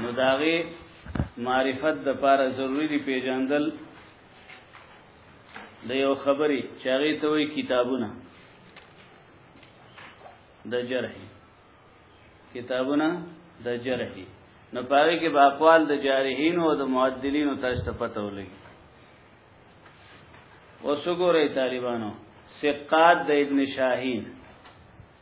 نو داغه معرفت د پاره ضروری دی پیژندل د یو خبرې چې هغه ته وی کتابونه د جرح کتابونه د جرح نو پاره کې باقوال د جارحین او د معدلین تاسو ته پته ولګي اوس وګورئ طالبانو سقات د ابن شاهین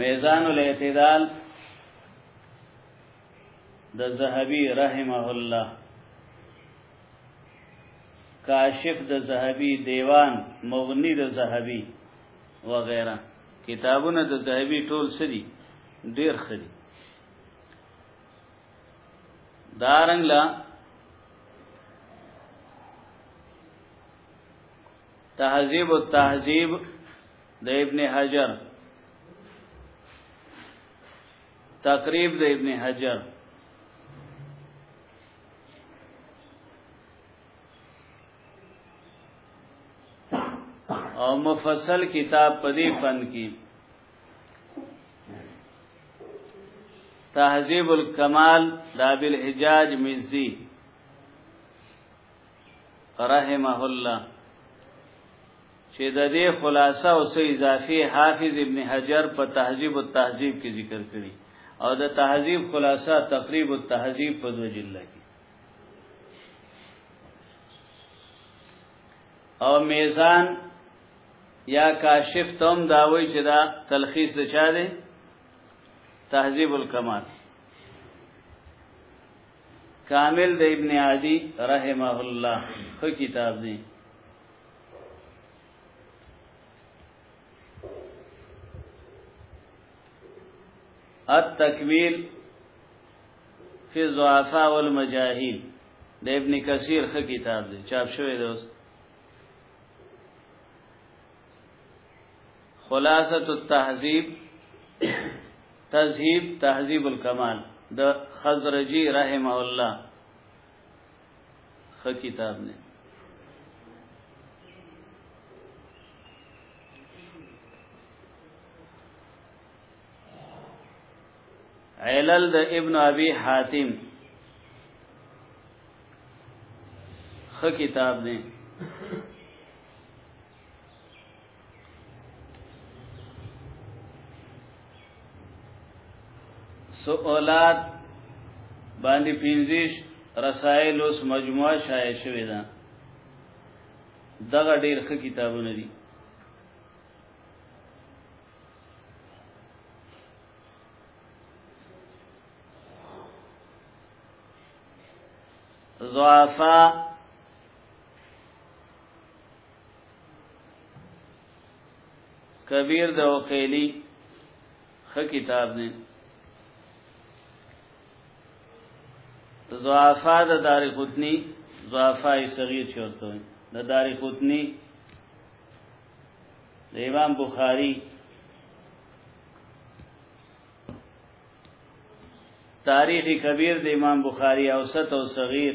میزان الاعتدال د زهبي رحمه الله کاشف د زهبي دیوان مغنی د زهبي وغیرہ کتابونه د زهبي ټول سری ډیر خري دارنګ لا تهذیب التهذیب د ابن حجر تقریب د ابن حجر او مفصل کتاب په دې فن کې تهذیب الکمال دابل حجاج مزی رحمه الله چې د دې خلاصه او سې اضافي حافظ ابن حجر په تهذیب او تهذیب کې ذکر کړي او د تهذیب خلاصه تقریب او تهذیب په دوه جلد کې او میزان یا کاشف تم داوی چې دا تلخیص چا دی تهذیب الکمال کامل د ابن عدی رحمه الله خو کتاب دی التکویل فی الضعفاء والمجاهیل د ابن کثیر خو کتاب دی چاپ شوی دی اوس خلاصه التهذیب تذهیب تهذیب الکمال د خزرجی رحم الله خ کتاب نه علل د ابن ابي حاتم خ کتاب نه سوالات باندې پینځیش رسائل اوس مجموعه شایع شوې ده دغه ډېر ښه کتابونه دي ضعفاء کبیر د وقیلی خ کتاب دی ضعفا د دار قطنی ضعفا صغیر چورته وي د دار قطنی د امام بخاری تاریخ کبیر د امام بخاری اوسط او صغیر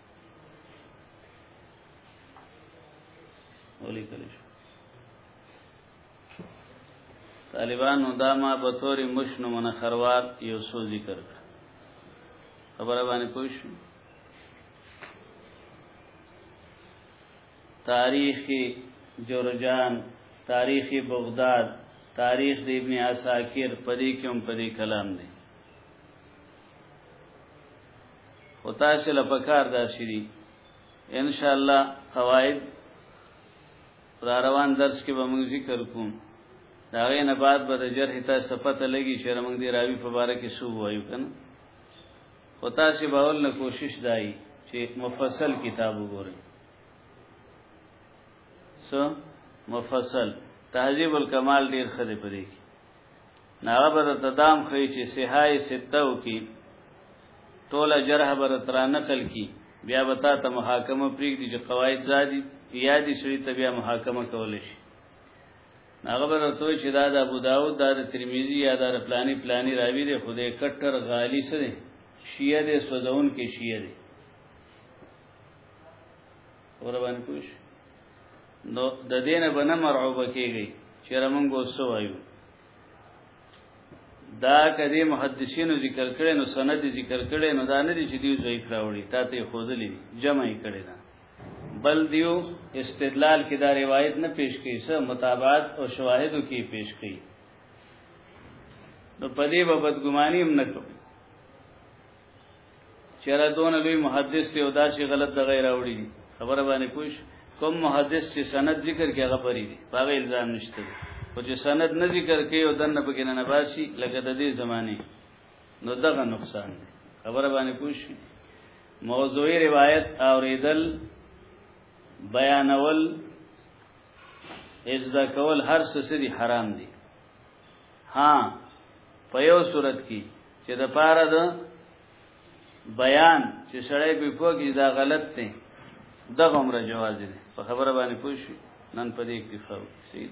ولي کلی شو طالبانو دا ما په توري مشنو منخروات یو سو ذکر کړ خبره باندې پوښ تاریخی جورجان تاریخی بغداد تاریخ د ابن عساکر پدې کوم پدې کلام دی او تاسو له پکار دا شری ان شاء الله قواعد را روان درس کې به موږ ذکر کوم دا غي نه بعد به د جرح ته صفته لګي چې موږ دی راوي په باره کې سو وایو کنه او تاسو به ول نه کوشش دای چې مفصل کتاب وګورئ سو مفصل تهذیب الکمال ډیر خدای پرې ناغه بر تدام خی چې سهای ستو کی ټوله جرح بر تر نقل کی بیا وتا ته محاکمه پریګ دي چې قواعد زادي یادي شری ته بیا محاکمه کول شي ناغه بر تو چې دا د ابو داود د ترمذی یا د فلانی فلانی راوی دی خدای کټر غالی سره شیعه دې سوزون کې شیعه دې اور باندې کوش نو د دینه بنه مرعوب کیږي چې موږ وسو وایو دا کدی محدثینو ذکر کړي نو سند ذکر کړي نو دا نه دي چې دی ضعیف راوړي تا ته خودلی جمع یې کړي نه بل دیو استدلال کې دا روایت نه پیش کړي سه متابعت او شواهدو کې پیش کړي نو پدې بابت ګمانیم نه کوم چیرې دون لوی محدث دی او دا شی غلط د غیر اوړي دي خبره باندې پوښ کوم محدث چې سند ذکر کې هغه پری دي هغه الزام نشته او چې سند نه ذکر کې او دنه پکې نه باسي لکه د دې زمانه نو دغه نقصان دی خبره باندې پوښ موضوعي روایت اوریدل بیانول ازدا کول هر څه سری حرام دي ها په یو صورت کې چې د پاره د بیان چې سړی په پوګي دا غلط دی دغه عمر جواز دی په خبره باندې پوه شي نن په دې کې فرق سید